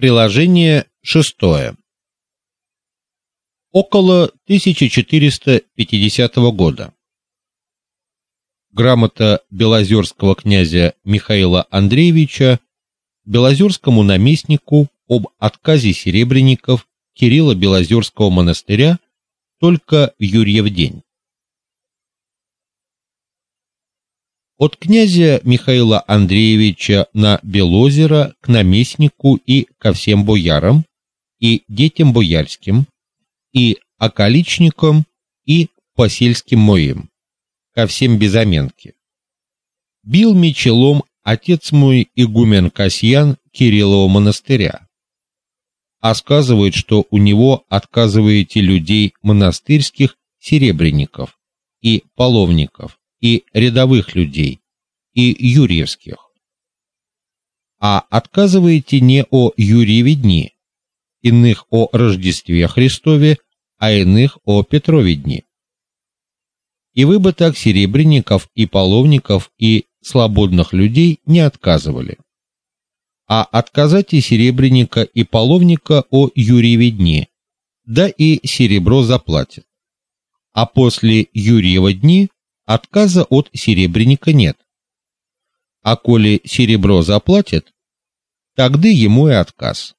Приложение шестое. Около 1450 года. Грамота Белозерского князя Михаила Андреевича Белозерскому наместнику об отказе серебряников Кирилла Белозерского монастыря только в Юрьев день. От князя Михаила Андреевича на Белозеро к наместнику и ко всем боярам и детям боярским и околичникам и посельским моим ко всем без оменки. Бил мечелом отец мой игумен Касьян Кириллова монастыря. А сказывает, что у него отказываете людей монастырских серебряников и половников и рядовых людей, и юрьевских. А отказываете не о Юрьеве дни, иных о Рождестве Христове, а иных о Петрове дни. И вы бы так серебряников и половников и свободных людей не отказывали. А отказать и серебряника и половника о Юрьеве дни, да и серебро заплатит. А после Юрьева дни отказа от серебряника нет. А коли серебро заплатит, тогда ему и отказ.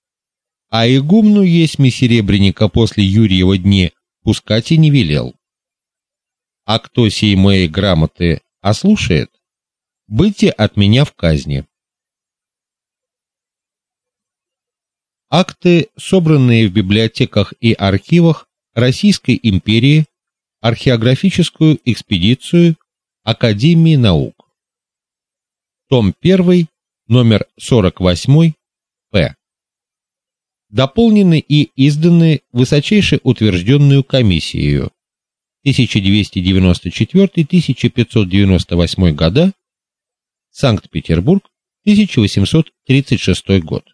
А игумну есть ми серебряника после Юрьева дни пускать и не велел. А кто сей мои грамоты ослушает, быте от меня в казни. Акты, собранные в библиотеках и архивах Российской империи археографическую экспедицию Академии наук. Том 1, номер 48, П. Дополнены и изданы высочайше утвержденную комиссией 1294-1598 года, Санкт-Петербург, 1836 год.